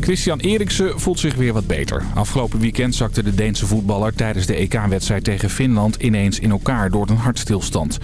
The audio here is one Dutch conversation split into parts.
Christian Eriksen voelt zich weer wat beter. Afgelopen weekend zakte de Deense voetballer tijdens de EK-wedstrijd tegen Finland ineens in elkaar door een hartstilstand.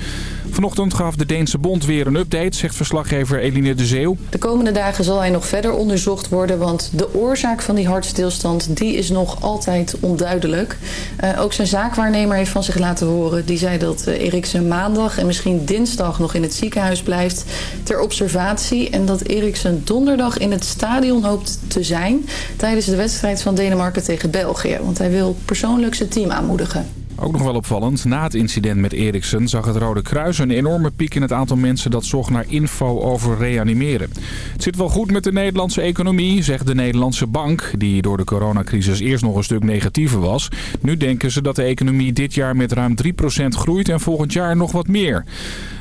Vanochtend gaf de Deense bond weer een update, zegt verslaggever Eline de Zeeuw. De komende dagen zal hij nog verder onderzocht worden, want de oorzaak van die hartstilstand die is nog altijd onduidelijk. Uh, ook zijn zaakwaarnemer heeft van zich laten horen. Die zei dat uh, Eriksen maandag en misschien dinsdag nog in het ziekenhuis blijft ter observatie. En dat Eriksen donderdag in het stadion hoopt te zijn tijdens de wedstrijd van Denemarken tegen België. Want hij wil persoonlijk zijn team aanmoedigen. Ook nog wel opvallend, na het incident met Eriksen zag het Rode Kruis een enorme piek in het aantal mensen dat zocht naar info over reanimeren. Het zit wel goed met de Nederlandse economie, zegt de Nederlandse bank, die door de coronacrisis eerst nog een stuk negatiever was. Nu denken ze dat de economie dit jaar met ruim 3% groeit en volgend jaar nog wat meer.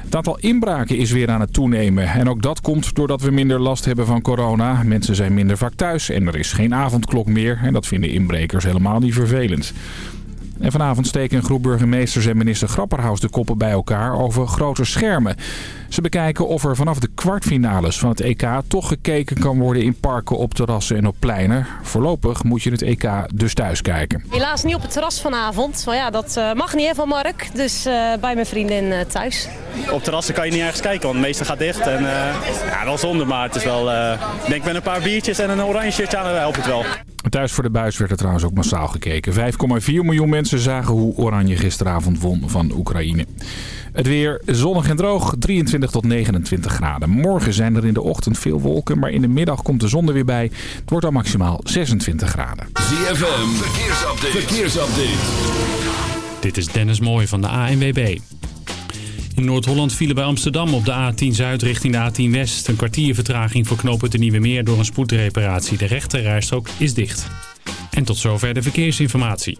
Het aantal inbraken is weer aan het toenemen. En ook dat komt doordat we minder last hebben van corona. Mensen zijn minder vaak thuis en er is geen avondklok meer. En dat vinden inbrekers helemaal niet vervelend. En vanavond steken een groep burgemeesters en minister Grapperhaus de koppen bij elkaar over grote schermen. Ze bekijken of er vanaf de kwartfinales van het EK toch gekeken kan worden in parken, op terrassen en op pleinen. Voorlopig moet je het EK dus thuis kijken. Helaas niet op het terras vanavond. Maar ja, dat uh, mag niet hè, van Mark. Dus uh, bij mijn vriendin uh, thuis. Op terrassen kan je niet ergens kijken, want het meeste gaat dicht. En, ja, wel zonde, maar het is wel... Ik denk met een paar biertjes en een oranje shirtje aan, helpt het wel. Thuis voor de buis werd er trouwens ook massaal gekeken. 5,4 miljoen mensen zagen hoe Oranje gisteravond won van Oekraïne. Het weer zonnig en droog, 23 tot 29 graden. Morgen zijn er in de ochtend veel wolken, maar in de middag komt de zon er weer bij. Het wordt al maximaal 26 graden. ZFM, verkeersupdate. verkeersupdate. Dit is Dennis Mooij van de ANWB. In Noord-Holland vielen bij Amsterdam op de A10 Zuid richting de A10 West. Een kwartier vertraging voor knopen de Nieuwe Meer door een spoedreparatie. De rechterrijstrook is dicht. En tot zover de verkeersinformatie.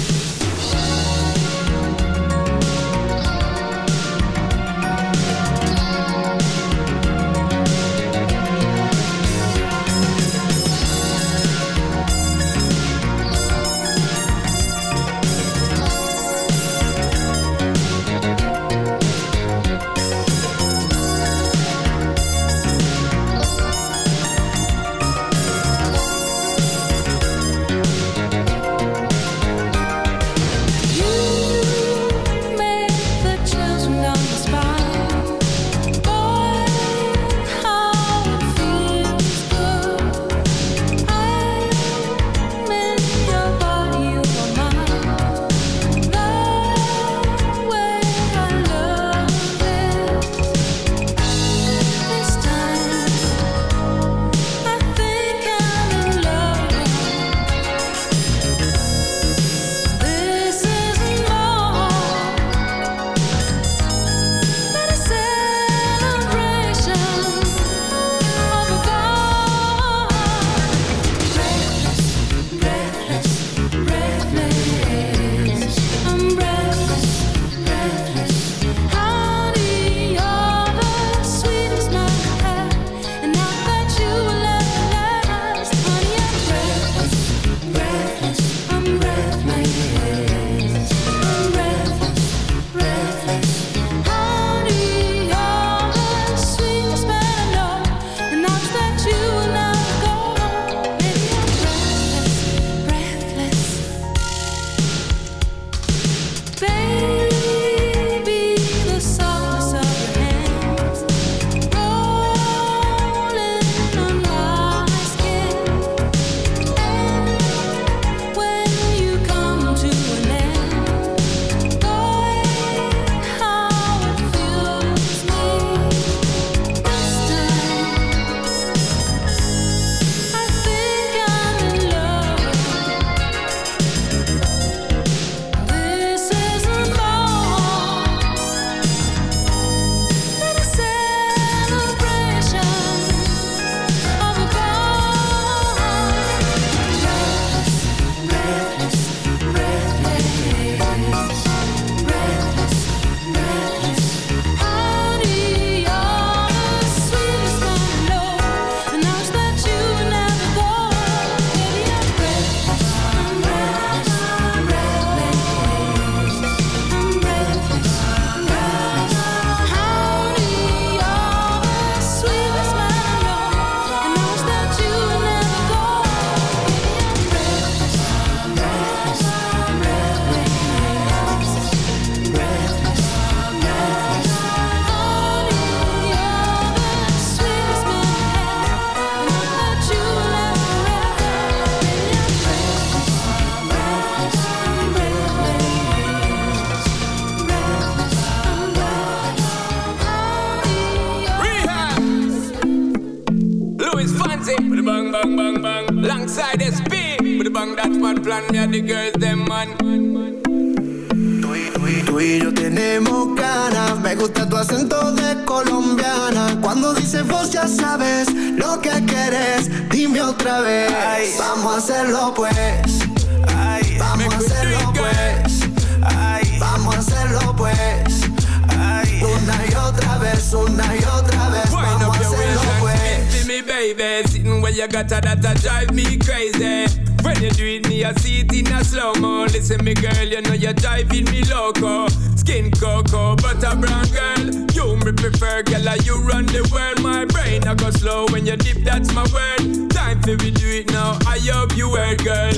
that I drive me crazy. When you do it, me, I see it in a slow mo. Listen, me girl, you know you're driving me loco. Skin cocoa, butter brown girl. You me prefer, girl, like you run the world. My brain, I go slow when you dip, that's my word. Time for we do it now. I hope you heard, girl.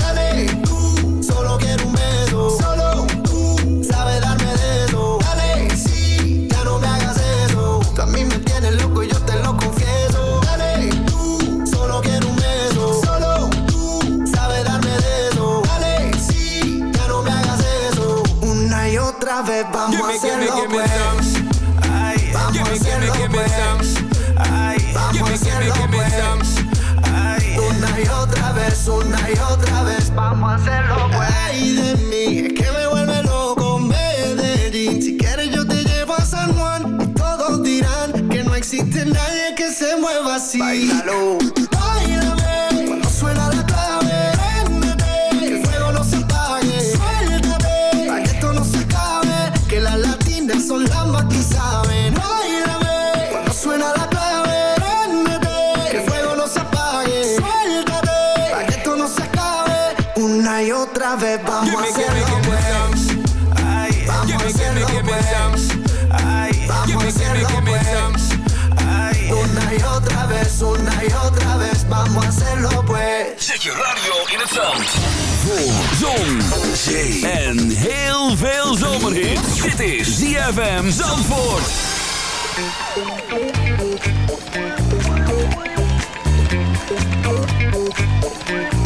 Money. así. Bailalo. Zon, en heel veel zomerhit. Dit is ZFM Zandvoort. Zandvoort.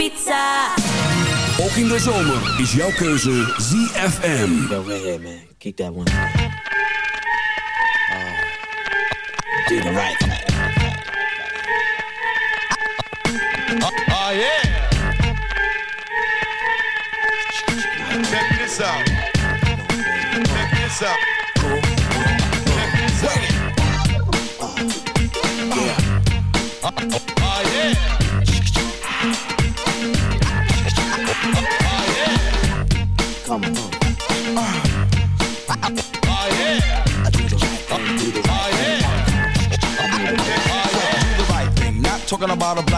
Ibiza. Ook in de zomer is jouw keuze ZFM. Yo, right here, man. Keep that one. Uh, do the right thing. Oh, yeah. Check this out. Check this out. Check this out. Oh, yeah. Come on. Oh, yeah. Oh, yeah. do the right thing. Not talking about a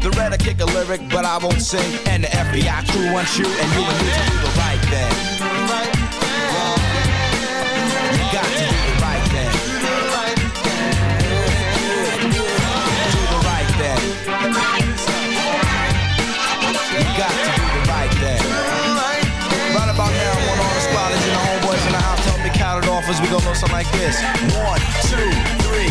The red I kick a lyric, but I won't sing. And the FBI crew wants you, and you and me to do the right thing. You got to do the right thing. Do the right thing. You got to do the right thing. Right about now, want all the squatters and the homeboys in the house help me count it off as we go know something like this. One, two, three,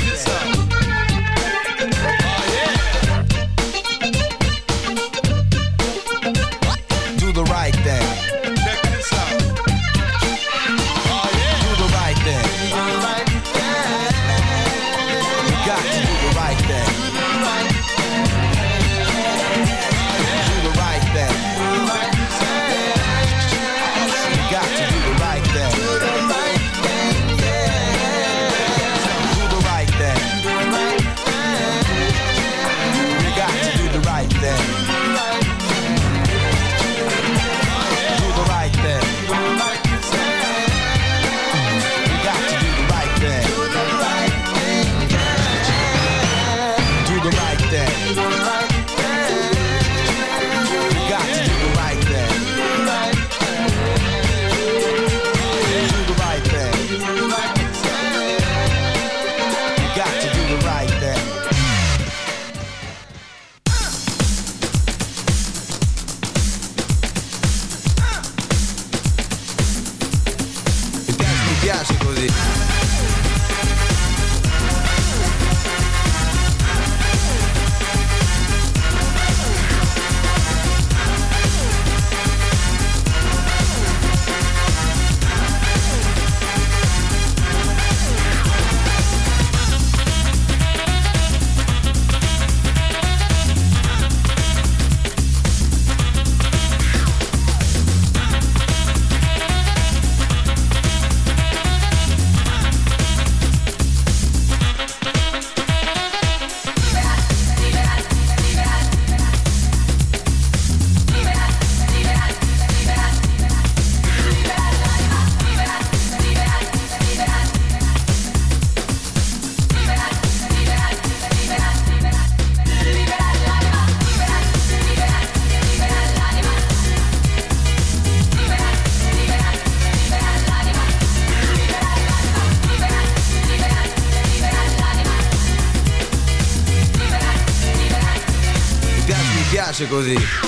Piace così.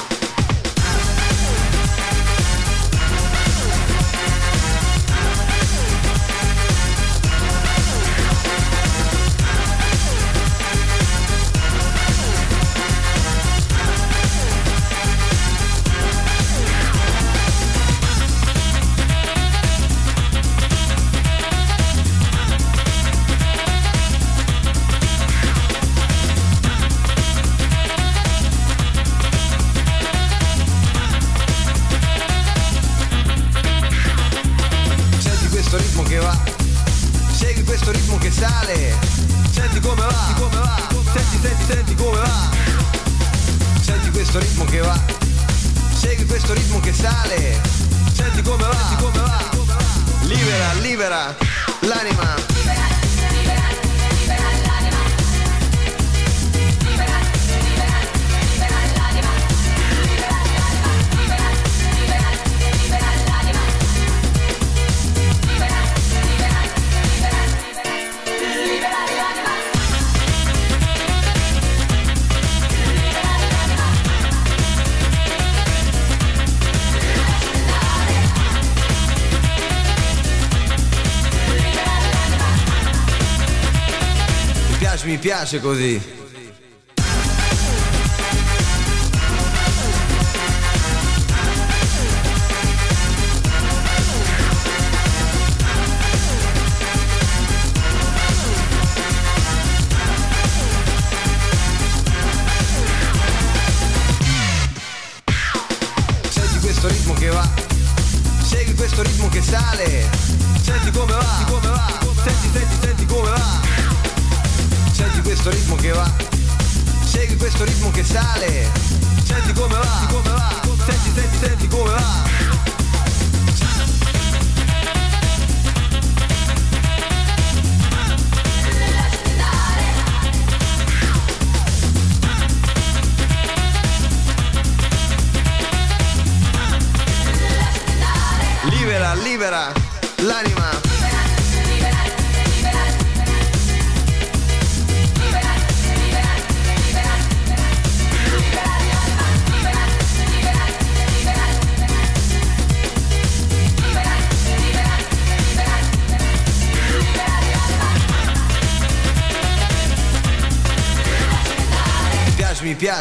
piace così.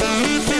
You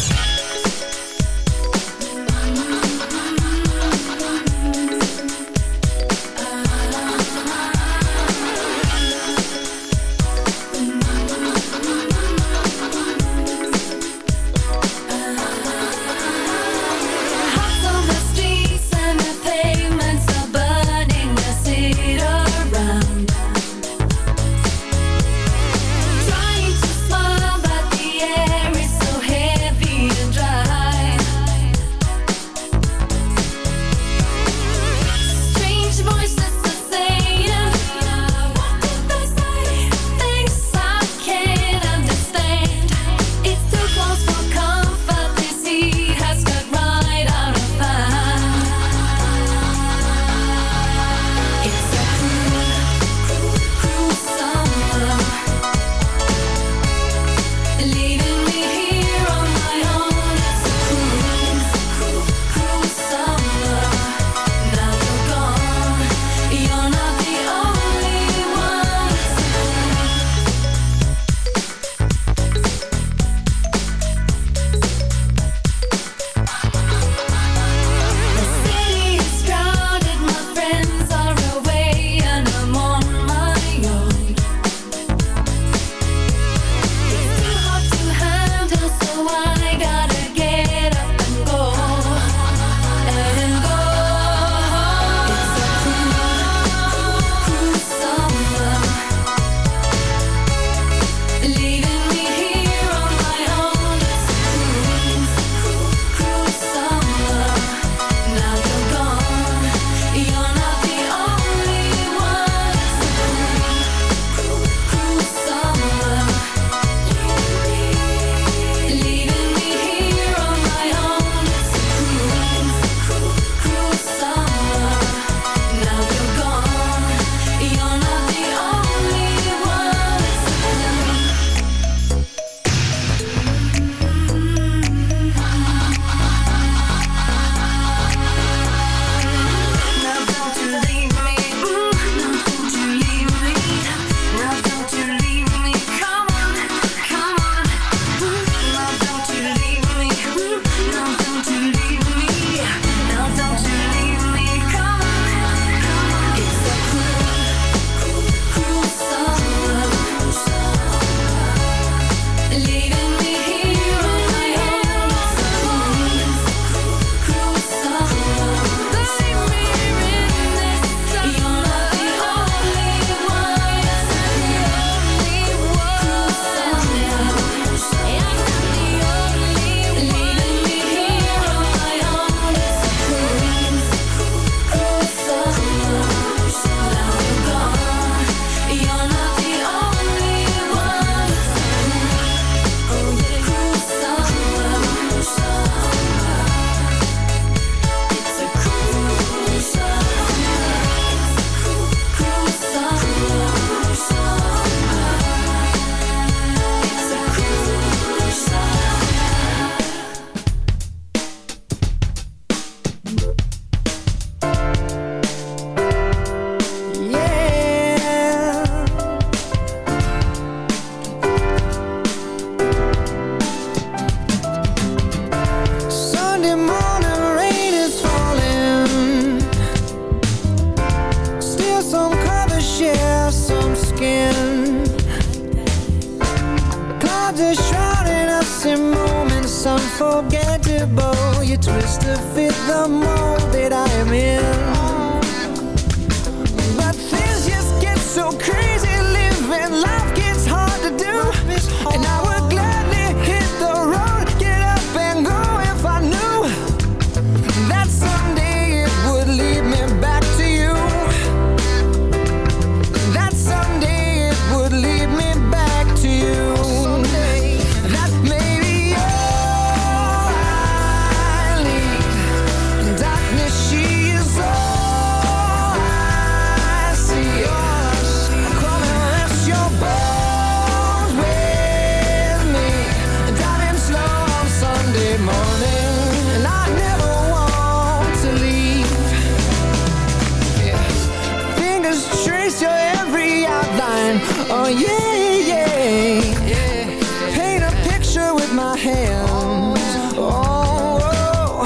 hands oh.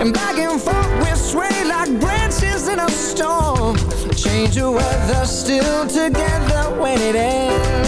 And back and forth we sway like branches in a storm Change of weather, still together when it ends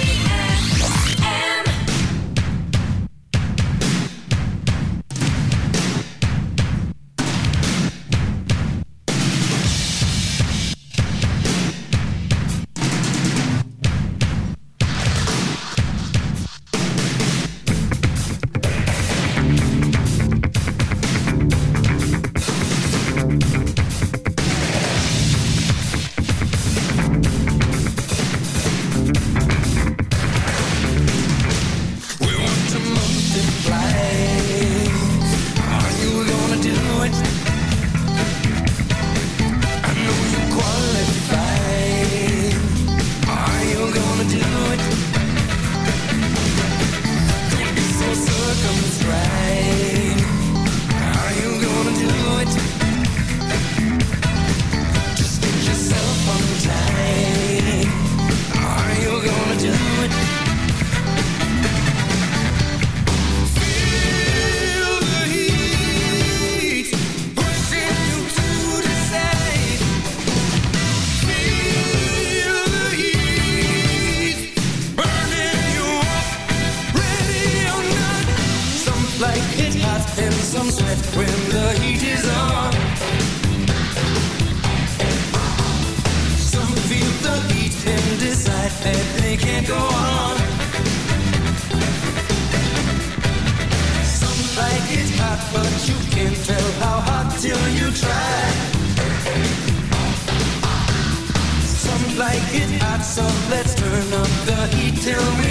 zero.